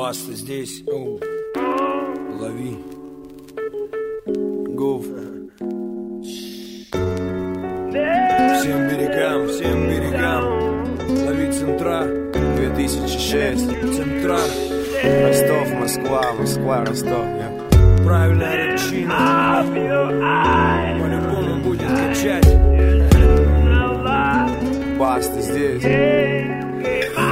Баста здесь. Оу. Лови. Гов. Всем берегам, всем берегам. Лови центра. 2006. Центра. Ростов, Москва, Москва, Ростов. Я. Правильная речина. По-любому будет качать. Баста здесь.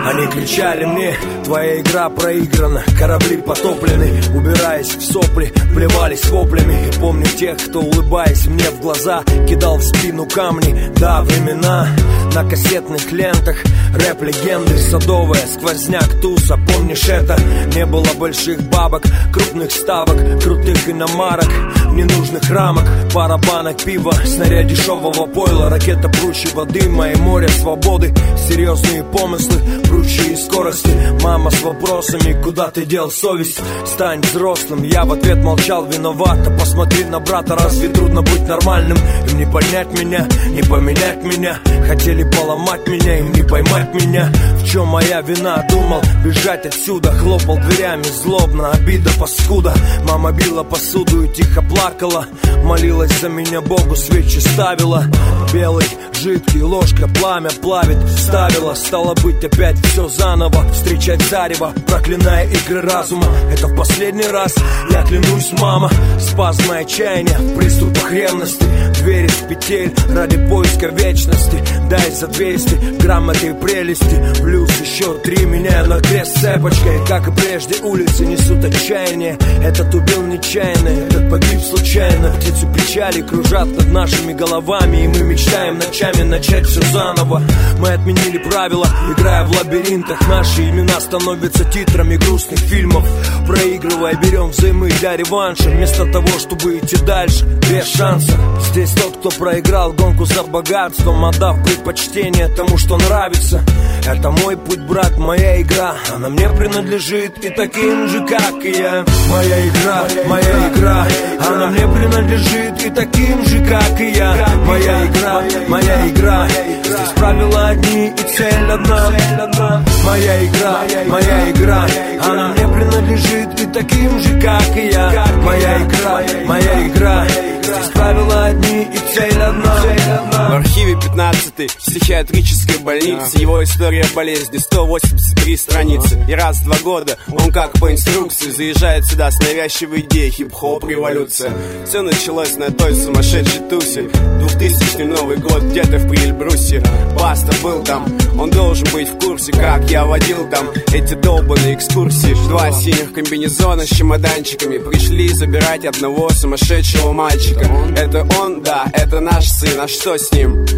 Они кричали мне, твоя игра проиграна Корабли потоплены, убираясь в сопли Плевались воплями. И помню тех, кто, улыбаясь мне в глаза Кидал в спину камни, да, времена На кассетных лентах рэп-легенды Садовая, сквозняк, туса, помнишь это? Не было больших бабок, крупных ставок Крутых иномарок, ненужных рамок Пара банок пива, снаряд дешевого пойла Ракета пручьего дыма и море свободы Серьезные помыслы, пручьи и скорости. Мама с вопросами, куда ты дел совесть? Стань взрослым, я в ответ молчал виновато Посмотри на брата, разве трудно быть нормальным? Им не понять меня, не поменять меня. Хотели поломать меня, им не поймать меня. В чем моя вина? Думал бежать отсюда. Хлопал дверями злобно, обида паскуда. Мама била посуду и тихо плакала. Молилась за меня Богу, свечи ставила. Белый, жидкий, ложка, пламя плавит. Ставила, стало быть опять все заново Встречать зарево, проклиная игры разума Это в последний раз, я клянусь, мама Спазмое отчаяние, в приступах ревности Двери с петель ради поиска вечности. Дай за 200 грамм этой прелести. Плюс еще три меняю на крест цепочкой. Как и прежде улицы несут отчаяние. Этот убил нечаянно, этот погиб случайно. Птицы печали кружат над нашими головами И мы мечтаем ночами начать все заново. Мы отменили правила, играя в лабиринтах Наши имена становятся титрами грустных фильмов. Проигрывая, берем взаймы для реванша. Вместо того, чтобы идти дальше, без шанса. Здесь тот, кто проиграл гонку за богатством Отдав предпочтение тому, что нравится. Это мой путь, брат, моя игра. Она мне принадлежит и таким же, как и я. Моя игра, моя игра. Она мне принадлежит и таким же, как и я. Моя игра, моя игра. Здесь правила одни и цель одна. Моя игра, моя игра. Она мне принадлежит и таким же, как и я. Моя игра, моя игра. Здесь правила одни и цель одна В архиве 15 психиатрической больницы Его история болезни 183 страницы. И раз в два года он как по инструкции Заезжает сюда с навязчивой идеей Хип-хоп революция. Все началось на той сумасшедшей тусе. 2000 Новый год где-то в Прильбрусе Баста был там, он должен быть в курсе Как я водил там эти долбанные экскурсии. Два синих комбинезона с чемоданчиками Пришли забирать одного сумасшедшего мальчика. Это он, да, это наш сын, а что с ним?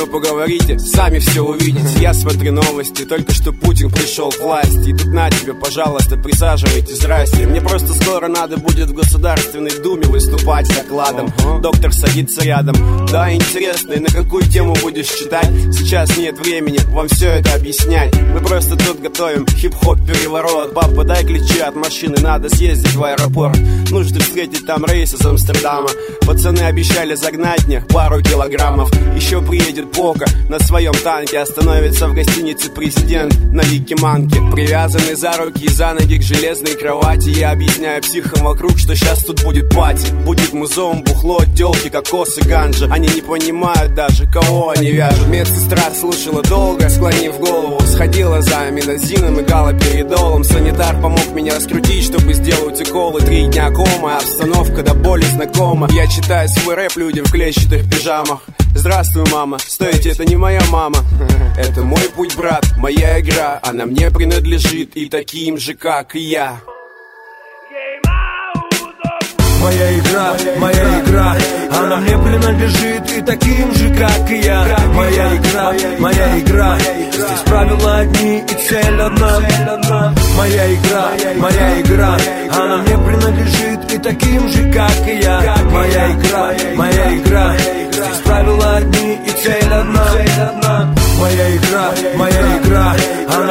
Ну поговорите, сами все увидите. Я смотрю новости, только что Путин пришел к власти. И тут на тебе, пожалуйста, присаживайтесь, здрасте. Мне просто скоро надо будет в Государственной Думе выступать с докладом Доктор садится рядом. Да, интересно, и на какую тему будешь читать? Сейчас нет времени вам все это объяснять. Мы просто тут готовим хип-хоп переворот. Папа, дай ключи от машины, надо съездить в аэропорт. Нужно встретить там рейс из Амстердама. Пацаны обещали загнать мне пару килограммов. Еще приедет Бока на своем танке Остановится в гостинице президент. На Ликиманке Привязанный за руки и за ноги к железной кровати. Я объясняю психам вокруг, что сейчас тут будет пати. Будет музеум, бухло, телки, кокосы, ганжа Они не понимают даже, кого они вяжут. Медсестра слушала долго, склонив голову Сходила за аминозином и галоперидолом. Санитар помог меня раскрутить, чтобы сделать уколы. Три дня кома, обстановка до боли знакома. Я читаю свой рэп людям в клетчатых пижамах Здравствуй, мама, стойте, это не моя мама. Это мой путь, брат, моя игра. Она мне принадлежит и таким же, как и я. Моя игра, моя игра. Она мне принадлежит и таким же, как и я. Моя игра, моя игра. Здесь правила одни и цель одна. Моя игра, моя игра. Она мне принадлежит и таким же, как и я. Моя игра, моя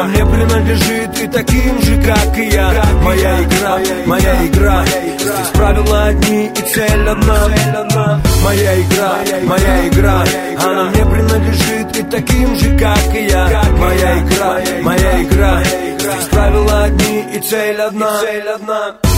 мне принадлежит и таким же, как и я. Моя игра, моя игра. Здесь правила одни и цель одна. Моя игра, моя игра. Она мне принадлежит и таким же, как и я. Моя игра, моя игра. Здесь правила одни и цель одна, и цель одна.